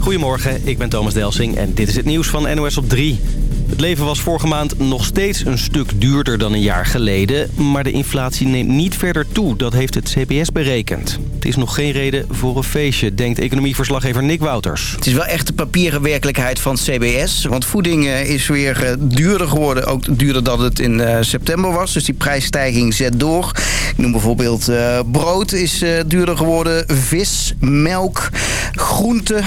Goedemorgen, ik ben Thomas Delsing en dit is het nieuws van NOS op 3. Het leven was vorige maand nog steeds een stuk duurder dan een jaar geleden. Maar de inflatie neemt niet verder toe, dat heeft het CBS berekend. Het is nog geen reden voor een feestje, denkt economieverslaggever Nick Wouters. Het is wel echt de papieren werkelijkheid van CBS. Want voeding eh, is weer eh, duurder geworden. Ook duurder dan het in eh, september was. Dus die prijsstijging zet door. Ik noem bijvoorbeeld brood is duurder geworden. Vis, melk, groenten,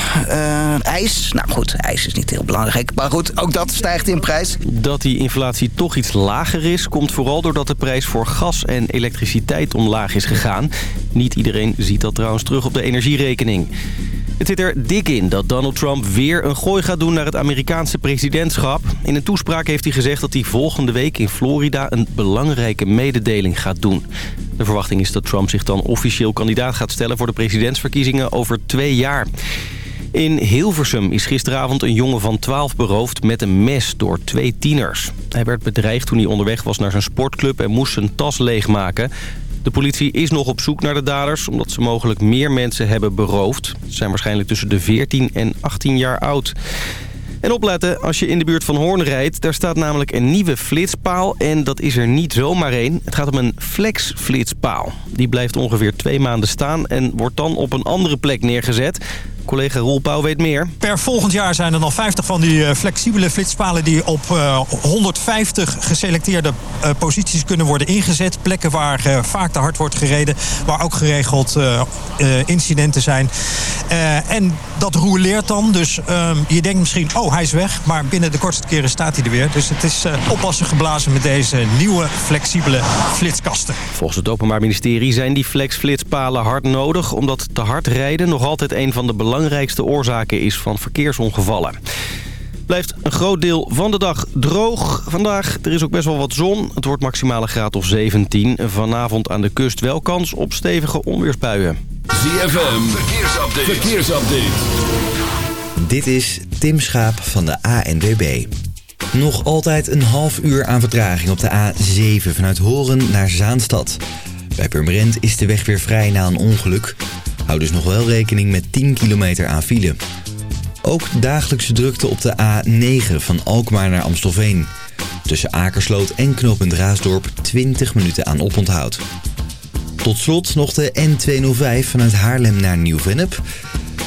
ijs. Nou goed, ijs is niet heel belangrijk. Maar goed, ook dat stijgt in prijs. Dat die inflatie toch iets lager is... komt vooral doordat de prijs voor gas en elektriciteit omlaag is gegaan. Niet iedereen ziet dat trouwens terug op de energierekening. Het zit er dik in dat Donald Trump weer een gooi gaat doen naar het Amerikaanse presidentschap. In een toespraak heeft hij gezegd dat hij volgende week in Florida een belangrijke mededeling gaat doen. De verwachting is dat Trump zich dan officieel kandidaat gaat stellen voor de presidentsverkiezingen over twee jaar. In Hilversum is gisteravond een jongen van 12 beroofd met een mes door twee tieners. Hij werd bedreigd toen hij onderweg was naar zijn sportclub en moest zijn tas leegmaken. De politie is nog op zoek naar de daders... omdat ze mogelijk meer mensen hebben beroofd. Ze zijn waarschijnlijk tussen de 14 en 18 jaar oud. En opletten als je in de buurt van Hoorn rijdt. Daar staat namelijk een nieuwe flitspaal en dat is er niet zomaar één. Het gaat om een flex-flitspaal. Die blijft ongeveer twee maanden staan en wordt dan op een andere plek neergezet... Collega Roel Pauw weet meer. Per volgend jaar zijn er nog 50 van die eh, flexibele flitspalen... die op 150 eh, geselecteerde eh, posities kunnen worden ingezet. Plekken waar vaak te hard wordt gereden. Waar ook geregeld incidenten zijn. en dat roeleert dan. Dus ehm, je denkt misschien, oh, hij is weg. Maar binnen de kortste keren staat hij er weer. Dus het is oppassen geblazen met deze nieuwe flexibele flitskasten. Volgens het Openbaar Ministerie zijn die flexflitspalen hard nodig... omdat te hard rijden nog altijd een van de belangrijkste belangrijkste oorzaken is van verkeersongevallen. Blijft een groot deel van de dag droog vandaag. Er is ook best wel wat zon. Het wordt maximale graad of 17. Vanavond aan de kust wel kans op stevige onweersbuien. ZFM, verkeersupdate. verkeersupdate. Dit is Tim Schaap van de ANWB. Nog altijd een half uur aan vertraging op de A7 vanuit Horen naar Zaanstad. Bij Purmerend is de weg weer vrij na een ongeluk. Hou dus nog wel rekening met 10 kilometer aan file. Ook dagelijkse drukte op de A9 van Alkmaar naar Amstelveen. Tussen Akersloot en knooppunt Raasdorp 20 minuten aan oponthoud. Tot slot nog de N205 vanuit Haarlem naar Nieuw-Vennep.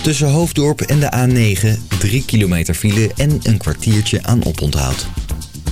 Tussen Hoofddorp en de A9 3 kilometer file en een kwartiertje aan oponthoud.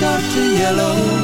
be in love.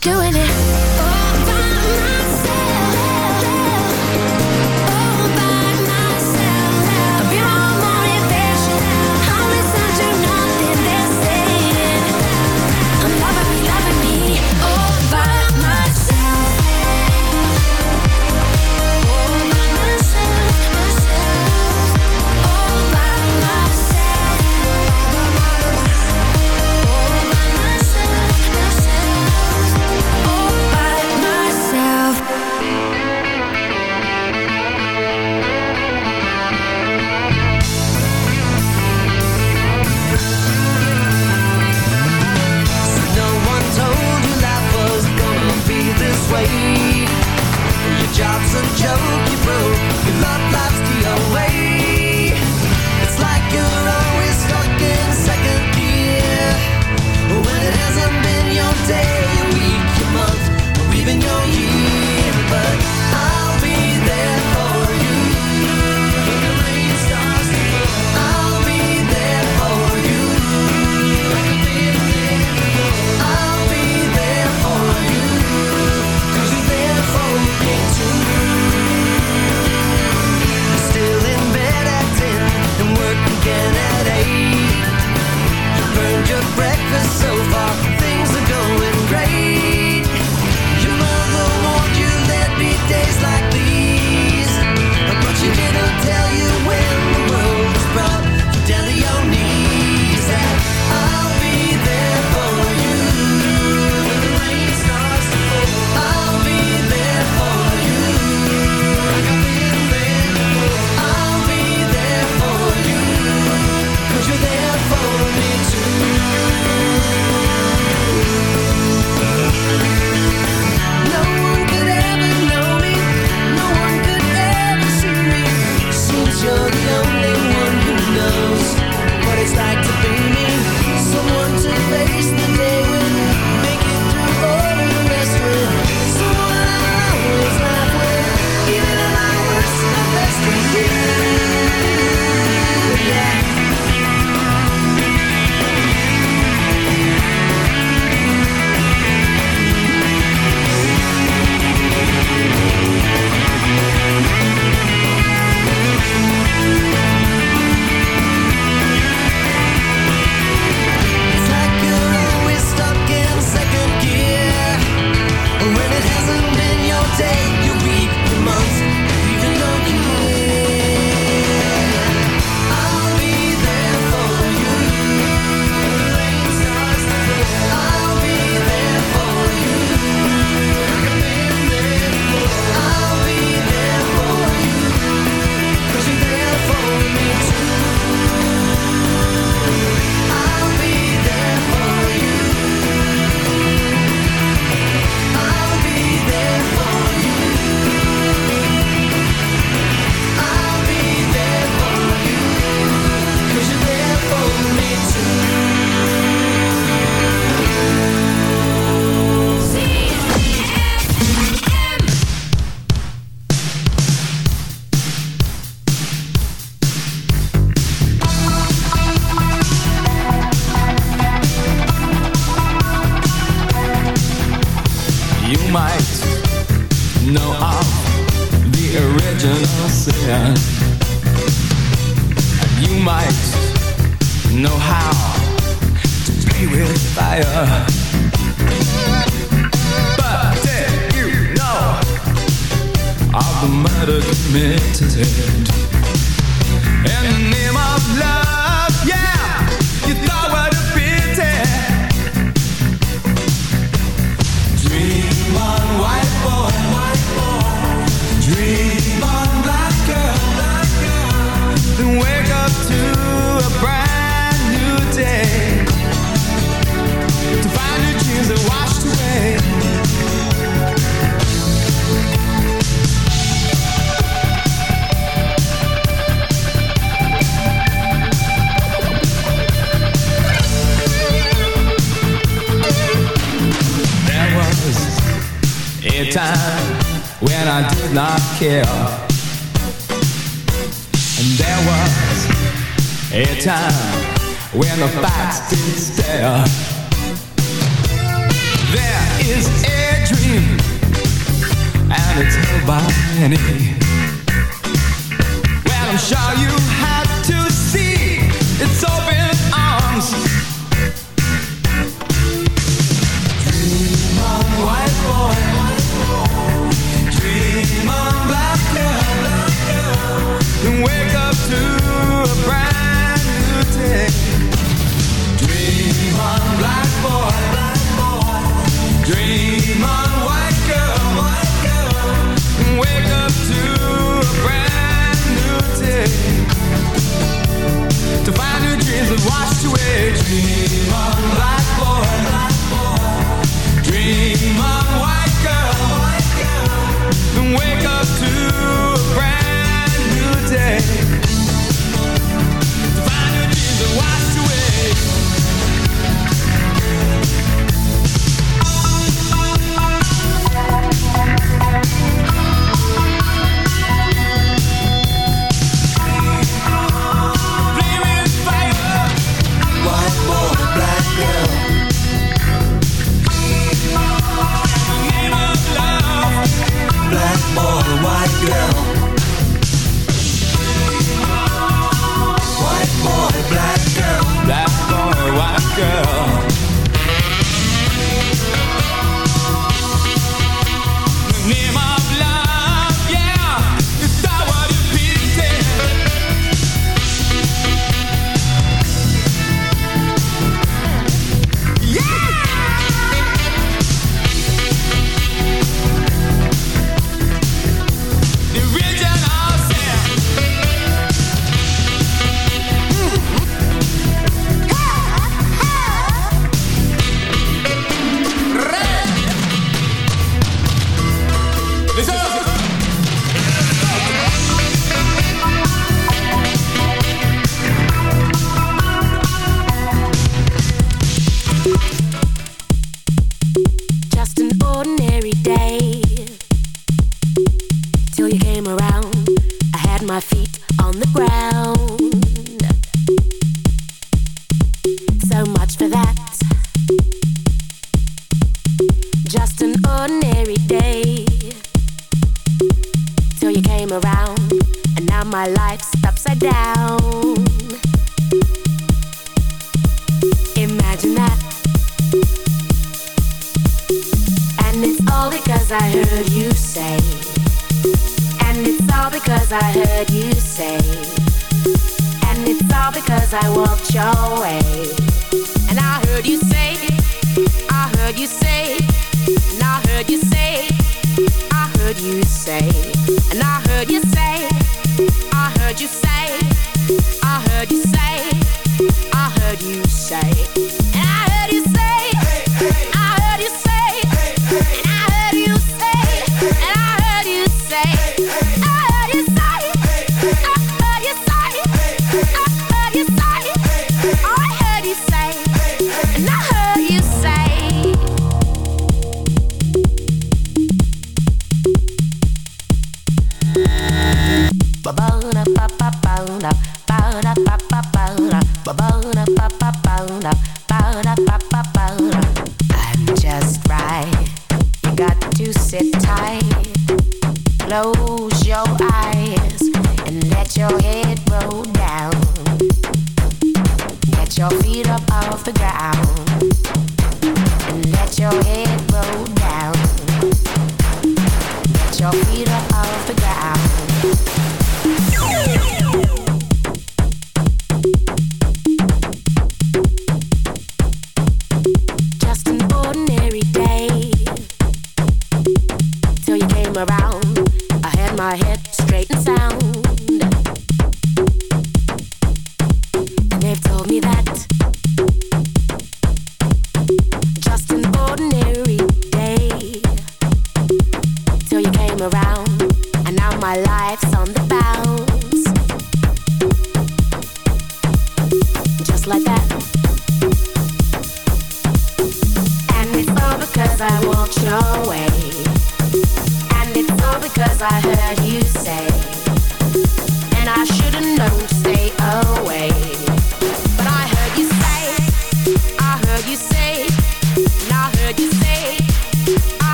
doing it,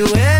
you ever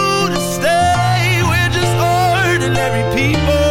ordinary people.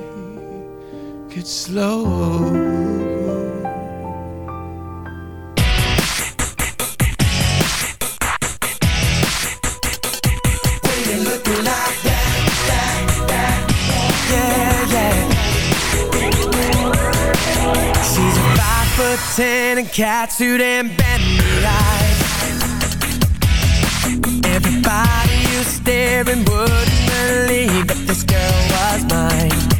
it slow. Ten and catsuit and bendy eyes. Everybody you staring wouldn't believe that this girl was mine.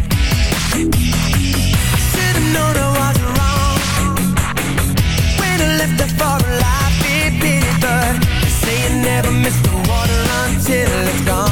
Never miss the water until it's gone.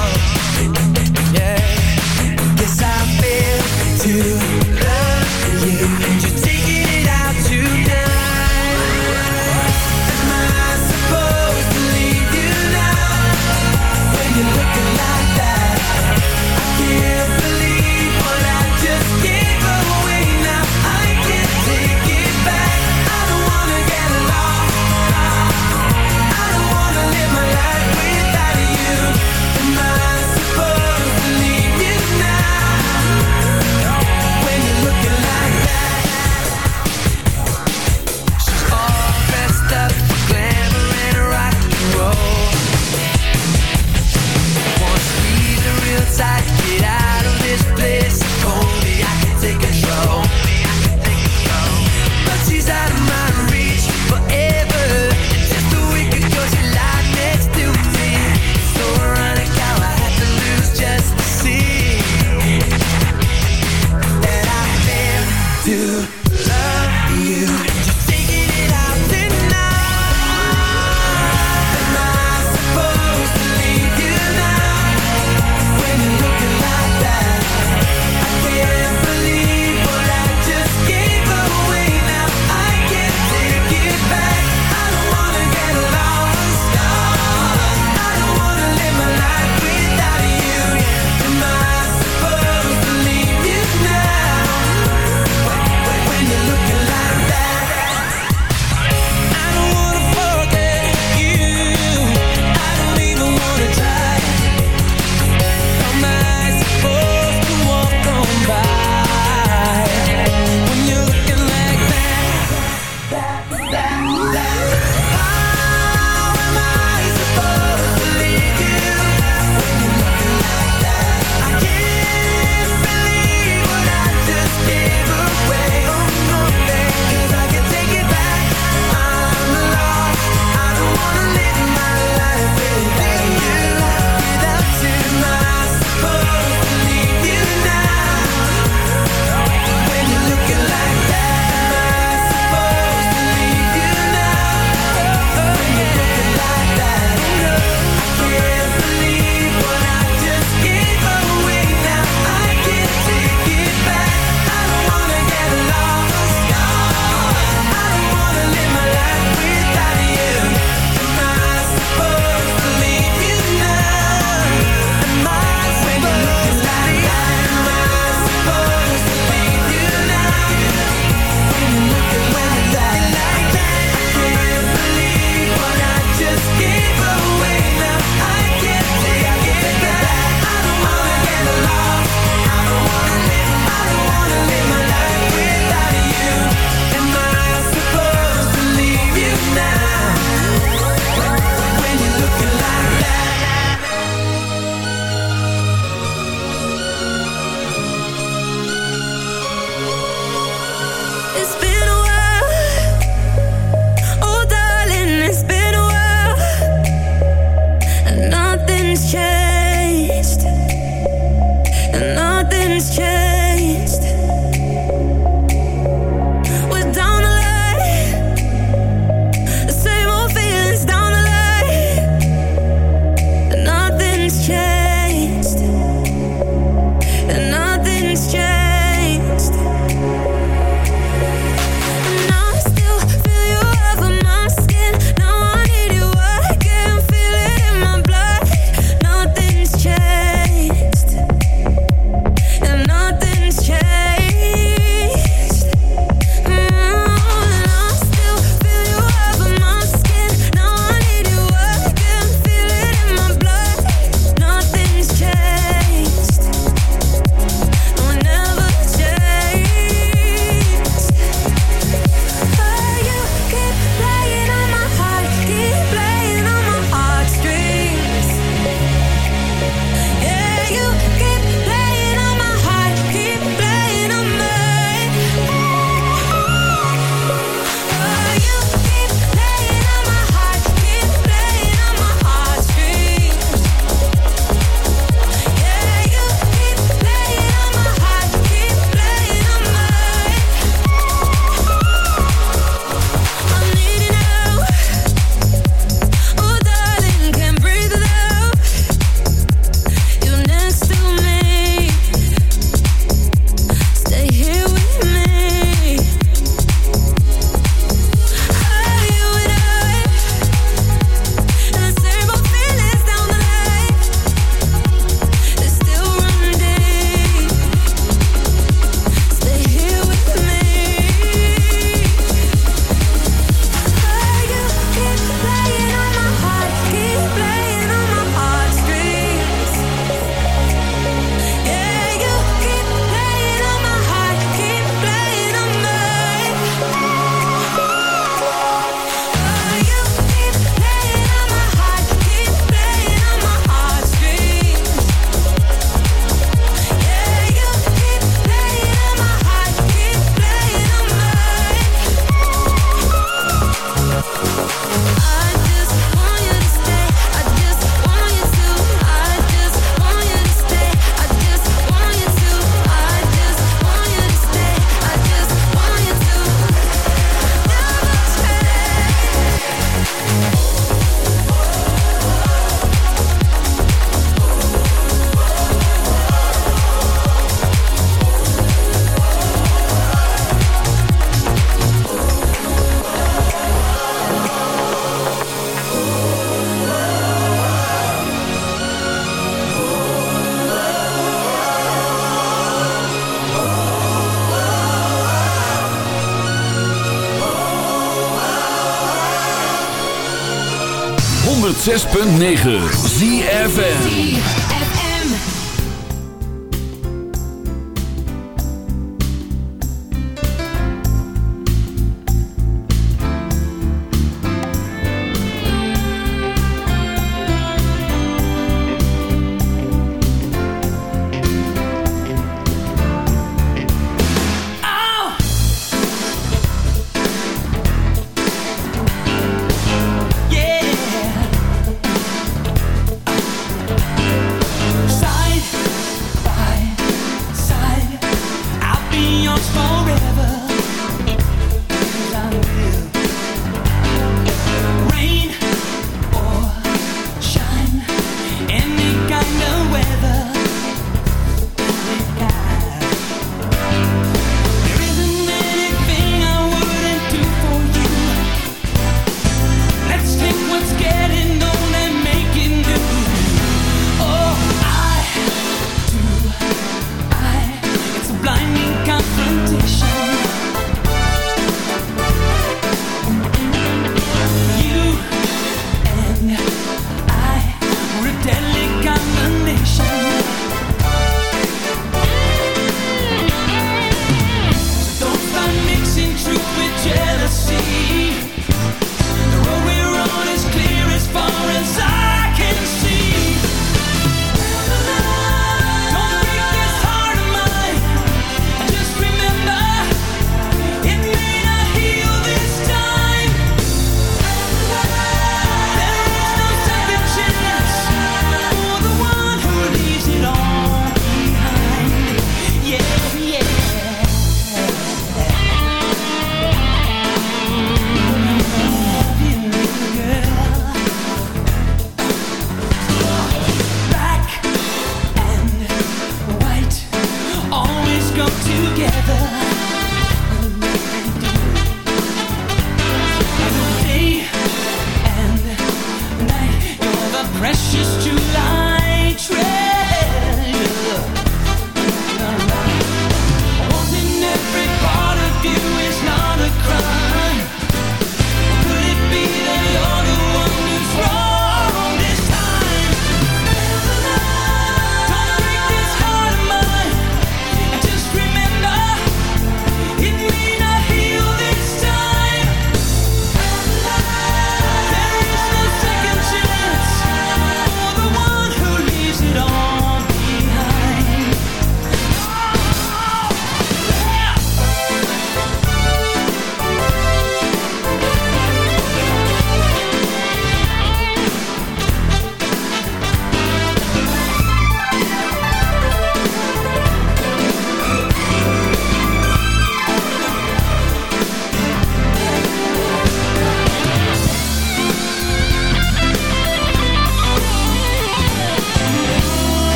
106.9 ZFN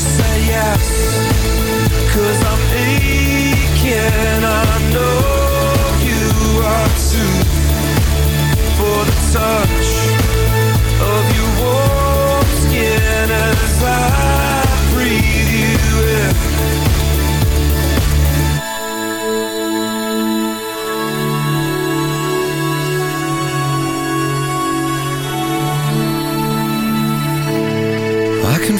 say yes. Cause I'm aching I know you are too. For the touch Of your warm skin As I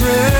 nor